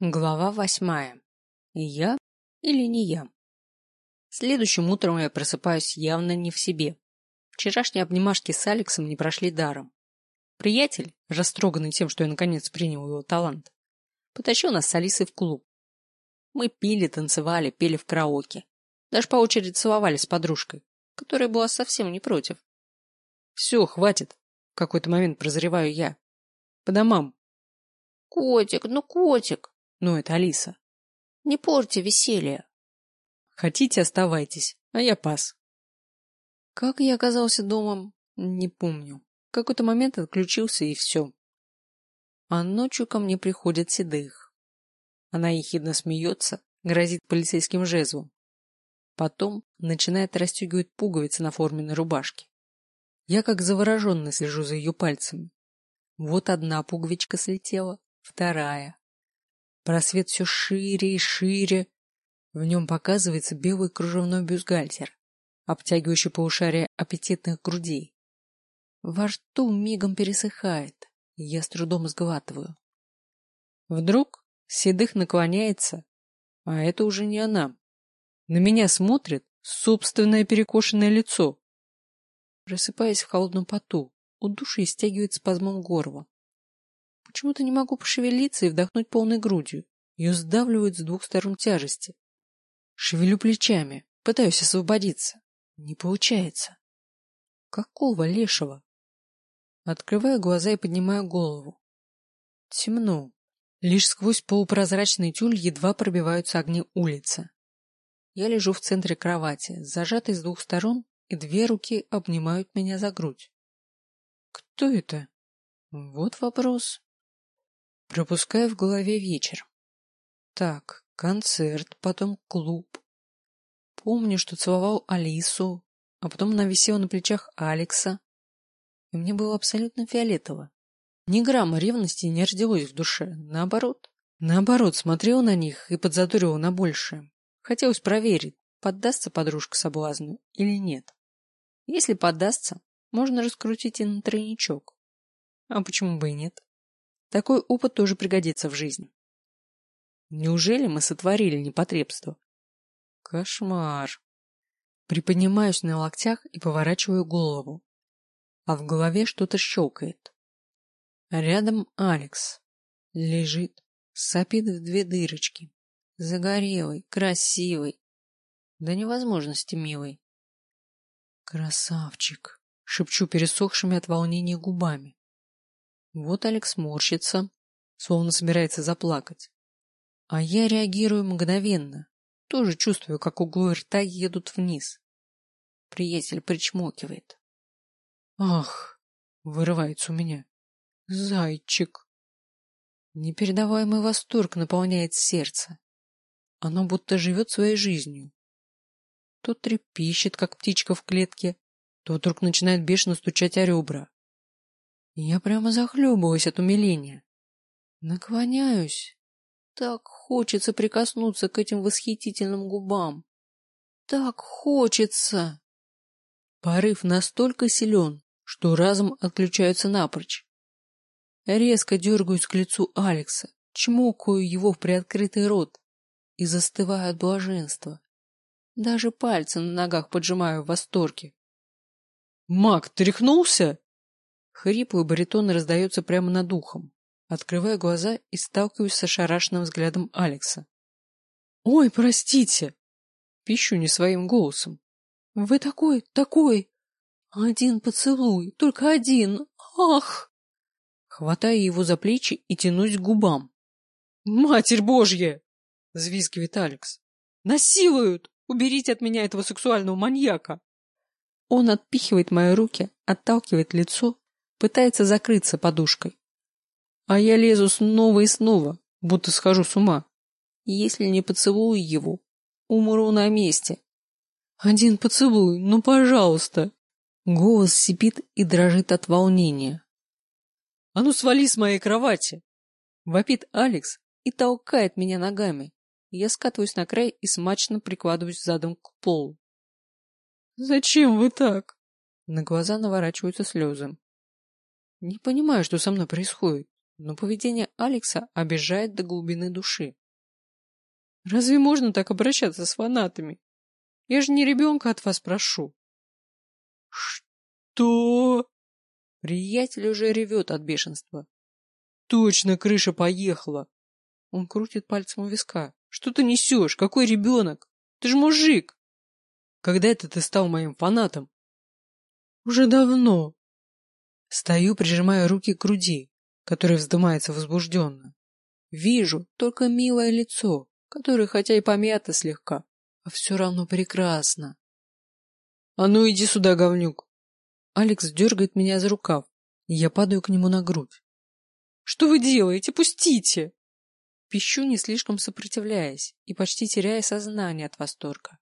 Глава восьмая. Я или не я? Следующим утром я просыпаюсь явно не в себе. Вчерашние обнимашки с Алексом не прошли даром. Приятель, растроганный тем, что я наконец принял его талант, потащил нас с Алисой в клуб. Мы пили, танцевали, пели в караоке. Даже по очереди целовались с подружкой, которая была совсем не против. Все, хватит. В какой-то момент прозреваю я. По домам. Котик, ну котик, ну, это Алиса. Не порти веселье. Хотите, оставайтесь, а я пас. Как я оказался дома, не помню. В какой-то момент отключился и все. А ночью ко мне приходит Седых. Она ехидно смеется, грозит полицейским жезлом. Потом начинает расстегивать пуговицы на форменной рубашке. Я как завороженный слежу за ее пальцами. Вот одна пуговичка слетела, вторая. Просвет все шире и шире. В нем показывается белый кружевной бюстгальтер, обтягивающий полушарие аппетитных грудей. Во рту мигом пересыхает, я с трудом сглатываю. Вдруг Седых наклоняется, а это уже не она. На меня смотрит собственное перекошенное лицо. Просыпаясь в холодном поту, у души стягивает спазмом горло. Почему-то не могу пошевелиться и вдохнуть полной грудью. Ее сдавливают с двух сторон тяжести. Шевелю плечами, пытаюсь освободиться. Не получается. Какого лешего? Открываю глаза и поднимаю голову. Темно. Лишь сквозь полупрозрачный тюль едва пробиваются огни улицы. Я лежу в центре кровати, зажатый с двух сторон, и две руки обнимают меня за грудь. Кто это? Вот вопрос. Пропускаю в голове вечер. Так, концерт, потом клуб. Помню, что целовал Алису, а потом она висела на плечах Алекса. И мне было абсолютно фиолетово. Ни грамма ревности не родилось в душе, наоборот. Наоборот, смотрел на них и подзадорил на большее. Хотелось проверить, поддастся подружка соблазну или нет. Если поддастся, можно раскрутить и на тройничок. А почему бы и нет? Такой опыт тоже пригодится в жизни. Неужели мы сотворили непотребство? Кошмар. Приподнимаюсь на локтях и поворачиваю голову. А в голове что-то щелкает. Рядом Алекс. Лежит, сопит в две дырочки. Загорелый, красивый. До невозможности милый. Красавчик, шепчу пересохшими от волнения губами. Вот Алекс морщится, словно собирается заплакать. А я реагирую мгновенно, тоже чувствую, как углы рта едут вниз. Приятель причмокивает. Ах, вырывается у меня. Зайчик. Непередаваемый восторг наполняет сердце. Оно будто живет своей жизнью. То трепещет, как птичка в клетке, то вдруг начинает бешено стучать о ребра. Я прямо захлебываюсь от умиления. Наклоняюсь. Так хочется прикоснуться к этим восхитительным губам. Так хочется. Порыв настолько силен, что разум отключается напрочь. Резко дергаюсь к лицу Алекса, чмокаю его в приоткрытый рот и застываю от блаженства. Даже пальцы на ногах поджимаю в восторге. — Мак, тряхнулся? Хриплый баритон раздается прямо над ухом. Открываю глаза и сталкиваюсь с ошарашенным взглядом Алекса. «Ой, простите!» Пищу не своим голосом. «Вы такой, такой! Один поцелуй, только один! Ах!» Хватаю его за плечи и тянусь к губам. «Матерь Божья!» — взвизгивает Алекс. «Насилуют! Уберите от меня этого сексуального маньяка!» Он отпихивает мои руки, отталкивает лицо пытается закрыться подушкой. А я лезу снова и снова, будто схожу с ума. Если не поцелую его, умру на месте. Один поцелуй, ну, пожалуйста. Голос сипит и дрожит от волнения. А ну, свали с моей кровати! Вопит Алекс и толкает меня ногами. Я скатываюсь на край и смачно прикладываюсь задом к полу. «Зачем вы так?» На глаза наворачиваются слезы. Не понимаю, что со мной происходит. но поведение Алекса обижает до глубины души. Разве можно так обращаться с фанатами? Я же не ребенка от вас прошу. Что? Приятель уже ревет от бешенства. Точно, крыша поехала. Он крутит пальцем у виска. Что ты несешь? Какой ребенок? Ты же мужик. Когда это ты стал моим фанатом? Уже давно. Стою, прижимая руки к груди, которая вздымается возбужденно. Вижу только милое лицо, которое хотя и помято слегка, а все равно прекрасно. А ну иди сюда, говнюк. Алекс дергает меня за рукав, и я падаю к нему на грудь. Что вы делаете? Пустите! Пищу, не слишком сопротивляясь и почти теряя сознание от восторга.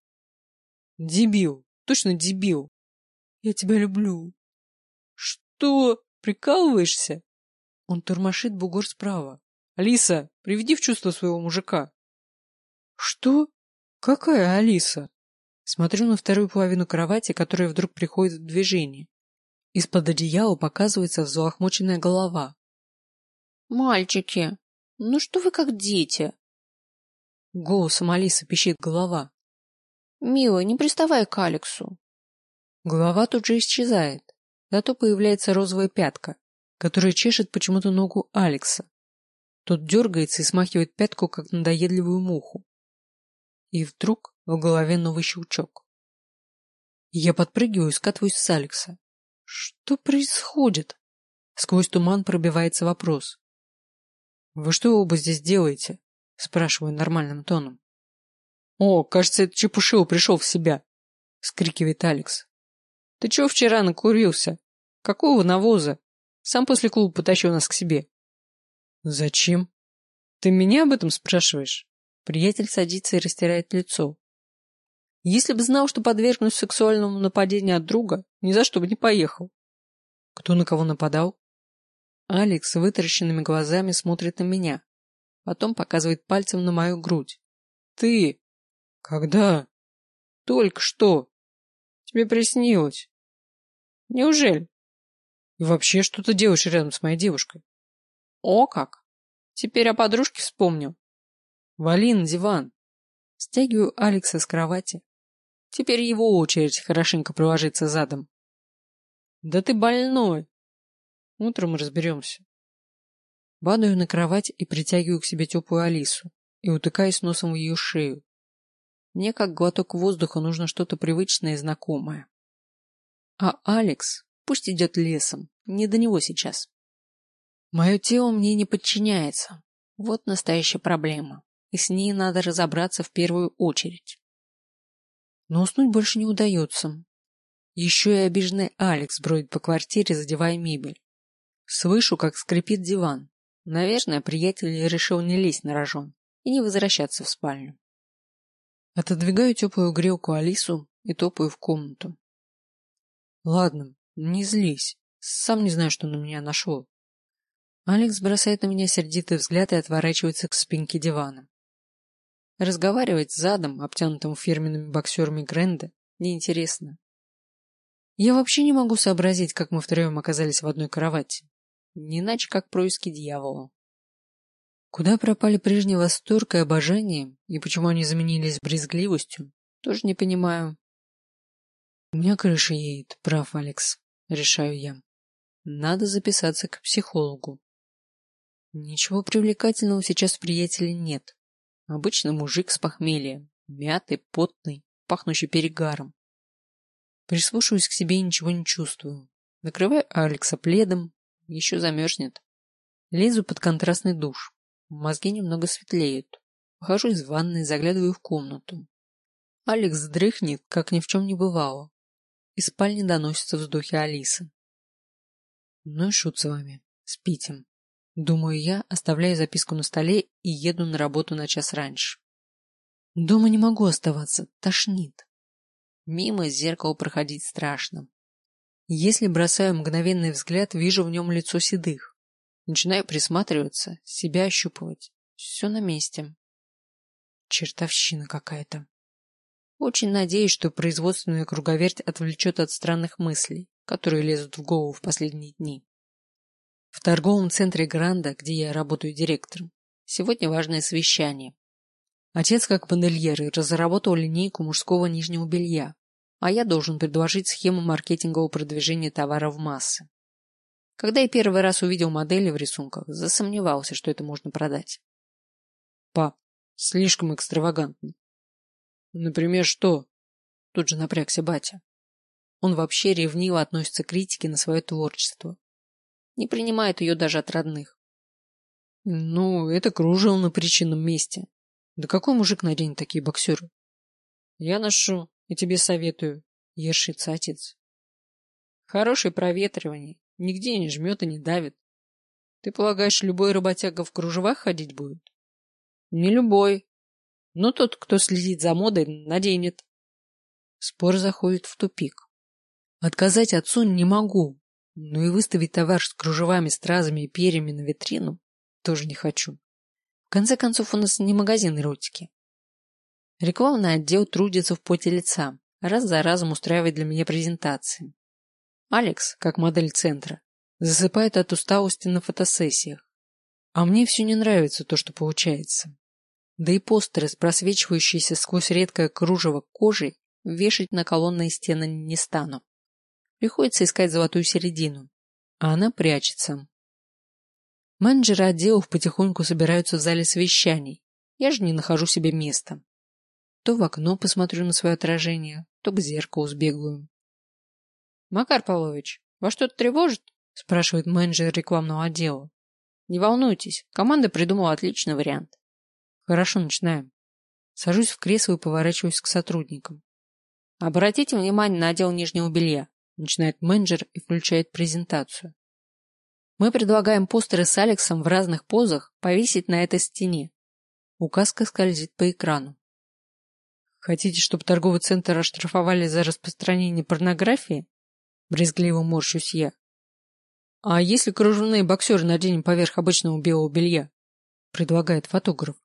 Дебил, точно дебил. Я тебя люблю. Что? Прикалываешься? Он тормошит бугор справа. Алиса, приведи в чувство своего мужика. Что? Какая Алиса? Смотрю на вторую половину кровати, которая вдруг приходит в движение. Из-под одеяла показывается взлохмоченная голова. Мальчики, ну что вы как дети? Голосом Алисы пищит голова. Милая, не приставай к Алексу. Голова тут же исчезает, зато появляется розовая пятка, которая чешет почему-то ногу Алекса. Тот дергается и смахивает пятку, как надоедливую муху. И вдруг в голове новый щелчок. Я подпрыгиваю и скатываюсь с Алекса. Что происходит? Сквозь туман пробивается вопрос. Вы что оба здесь делаете? Спрашиваю нормальным тоном. О, кажется, этот чепушил пришел в себя, скрикивает Алекс. Ты чего вчера накурился? Какого навоза? Сам после клуба потащил нас к себе. Зачем? Ты меня об этом спрашиваешь? Приятель садится и растирает лицо. Если бы знал, что подвергнусь сексуальному нападению от друга, ни за что бы не поехал. Кто на кого нападал? Алекс вытаращенными глазами смотрит на меня. Потом показывает пальцем на мою грудь. Ты! Когда? Только что. Тебе приснилось. Неужели? И вообще, что ты делаешь рядом с моей девушкой? О, как! Теперь о подружке вспомнил. Вали на диван. Стягиваю Алекса с кровати. Теперь его очередь хорошенько приложиться задом. Да ты больной. Утром разберемся. Падаю на кровать и притягиваю к себе теплую Алису и утыкаюсь носом в ее шею. Мне, как глоток воздуха, нужно что-то привычное и знакомое. А Алекс пусть идет лесом, не до него сейчас. Мое тело мне не подчиняется. Вот настоящая проблема, и с ней надо разобраться в первую очередь. Но уснуть больше не удается. Еще и обиженный Алекс бродит по квартире, задевая мебель. Слышу, как скрипит диван. Наверное, приятель решил не лезть на рожон и не возвращаться в спальню. Отодвигаю теплую грелку Алису и топаю в комнату. Ладно, не злись. Сам не знаю, что на меня нашло. Алекс бросает на меня сердитый взгляд и отворачивается к спинке дивана. Разговаривать с задом, обтянутым фирменными боксерами Гренда, неинтересно. Я вообще не могу сообразить, как мы втроем оказались в одной кровати. Не иначе, как происки дьявола. Куда пропали прежний восторг и обожание, и почему они заменились брезгливостью, тоже не понимаю. У меня крыша едет, прав, Алекс, решаю я. Надо записаться к психологу. Ничего привлекательного сейчас в приятеле нет. Обычно мужик с похмелья, мятый, потный, пахнущий перегаром. Прислушиваюсь к себе и ничего не чувствую. Накрываю Алекса пледом, еще замерзнет. Лезу под контрастный душ. Мозги немного светлеют. Выхожу из ванной, заглядываю в комнату. Алекс дрыхнет, как ни в чем не бывало. Из спальни доносятся вздохи Алисы. Ну и шут с вами. Спите. Думаю я, оставляю записку на столе и еду на работу на час раньше. Дома не могу оставаться, тошнит. Мимо зеркала проходить страшно. Если бросаю мгновенный взгляд, вижу в нем лицо седых. Начинаю присматриваться, себя ощупывать. Все на месте. Чертовщина какая-то. Очень надеюсь, что производственная круговерть отвлечет от странных мыслей, которые лезут в голову в последние дни. В торговом центре Гранда, где я работаю директором, сегодня важное совещание. Отец, как модельер, разработал линейку мужского нижнего белья, а я должен предложить схему маркетингового продвижения товара в массы. Когда я первый раз увидел модели в рисунках, засомневался, что это можно продать. Пап, слишком экстравагантно. Например, что? Тут же напрягся батя. Он вообще ревниво относится к критике на свое творчество. Не принимает ее даже от родных. Ну, это кружево на причинном месте. Да какой мужик наденет такие боксеры? Я ношу и тебе советую, ершится отец. Хорошее проветривание, нигде не жмет и не давит. Ты полагаешь, любой работяга в кружевах ходить будет? Не любой. Но тот, кто следит за модой, наденет. Спор заходит в тупик. Отказать отцу не могу, но и выставить товар с кружевами, стразами и перьями на витрину тоже не хочу. В конце концов, у нас не магазин эротики. Рекламный отдел трудится в поте лица, раз за разом устраивает для меня презентации. Алекс, как модель центра, засыпает от усталости на фотосессиях. А мне все не нравится то, что получается. Да и постеры, просвечивающиеся сквозь редкое кружево кожи, вешать на колонные стены не стану. Приходится искать золотую середину, а она прячется. Менеджеры отделов потихоньку собираются в зале совещаний. Я же не нахожу себе места. То в окно посмотрю на свое отражение, то к зеркалу сбегаю. — Макар Павлович, вас что-то тревожит? — спрашивает менеджер рекламного отдела. — Не волнуйтесь, команда придумала отличный вариант. — Хорошо, начинаем. Сажусь в кресло и поворачиваюсь к сотрудникам. — Обратите внимание на отдел нижнего белья, — начинает менеджер и включает презентацию. Мы предлагаем постеры с Алексом в разных позах повесить на этой стене. Указка скользит по экрану. Хотите, чтобы торговый центр оштрафовали за распространение порнографии? Брезгливо морщусь я. А если кружевные боксеры наденем поверх обычного белого белья? Предлагает фотограф.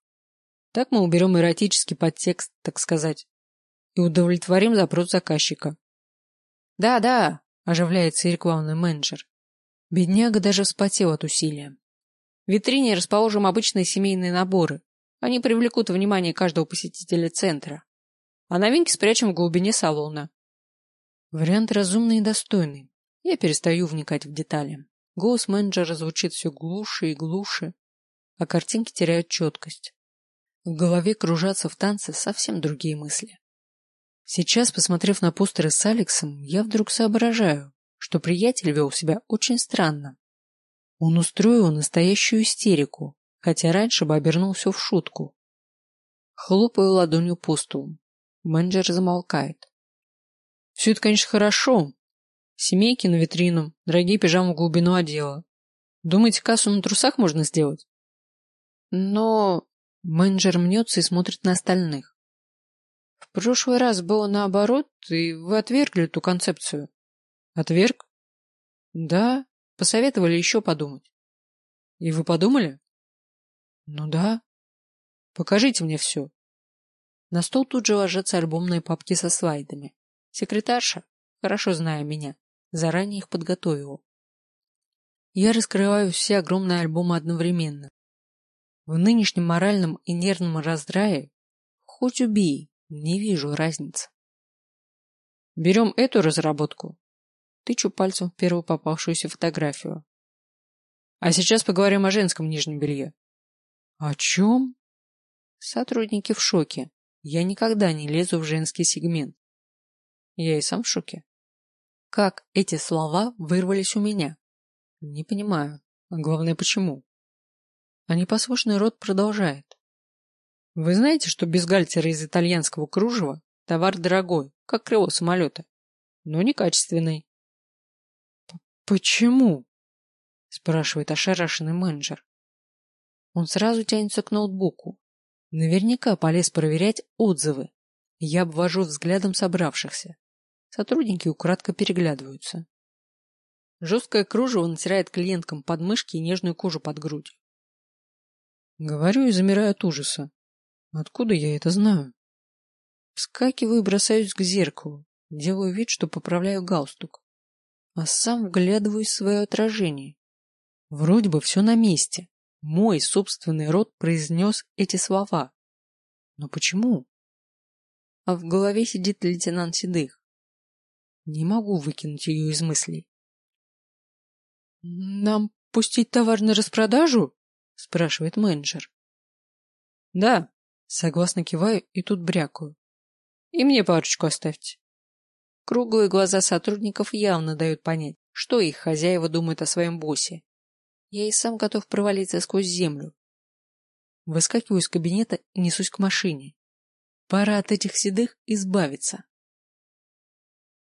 Так мы уберем эротический подтекст, так сказать, и удовлетворим запрос заказчика. Да, да, оживляется рекламный менеджер. Бедняга даже вспотел от усилия. В витрине расположим обычные семейные наборы. Они привлекут внимание каждого посетителя центра а новинки спрячем в глубине салона. Вариант разумный и достойный. Я перестаю вникать в детали. Голос менеджера звучит все глуше и глуше, а картинки теряют четкость. В голове кружатся в танце совсем другие мысли. Сейчас, посмотрев на постеры с Алексом, я вдруг соображаю, что приятель вел себя очень странно. Он устроил настоящую истерику, хотя раньше бы обернул все в шутку. Хлопаю ладонью по столу. Менеджер замолкает. Все это, конечно, хорошо. Семейки на витрину, дорогие пижамы в глубину отдела. Думаете, кассу на трусах можно сделать? Но менеджер мнется и смотрит на остальных. В прошлый раз было наоборот, и вы отвергли эту концепцию. Отверг? Да, посоветовали еще подумать. И вы подумали? Ну да. Покажите мне все. На стол тут же ложатся альбомные папки со слайдами. Секретарша, хорошо зная меня, заранее их подготовила. Я раскрываю все огромные альбомы одновременно. В нынешнем моральном и нервном раздрае хоть убей, не вижу разницы. Берем эту разработку. Тычу пальцем в первую попавшуюся фотографию. А сейчас поговорим о женском нижнем белье. О чем? Сотрудники в шоке. Я никогда не лезу в женский сегмент. Я и сам в шоке. Как эти слова вырвались у меня? Не понимаю. Главное, почему? А непослушный рот продолжает. Вы знаете, что бюстгальтер из итальянского кружева товар дорогой, как крыло самолета, но некачественный. Почему? спрашивает ошарашенный менеджер. Он сразу тянется к ноутбуку, Наверняка полез проверять отзывы. Я обвожу взглядом собравшихся. Сотрудники украдко переглядываются. Жесткое кружево натирает клиенткам подмышки и нежную кожу под грудь. Говорю и замираю от ужаса. Откуда я это знаю? Вскакиваю и бросаюсь к зеркалу. Делаю вид, что поправляю галстук. А сам вглядываюсь в свое отражение. Вроде бы все на месте. Мой собственный род произнес эти слова. Но почему? А в голове сидит лейтенант Седых. Не могу выкинуть ее из мыслей. «Нам пустить товар на распродажу?» — спрашивает менеджер. «Да», — согласно киваю и тут брякаю. «И мне парочку оставьте». Круглые глаза сотрудников явно дают понять, что их хозяева думают о своем боссе. Я и сам готов провалиться сквозь землю. Выскакиваю из кабинета и несусь к машине. Пора от этих седых избавиться.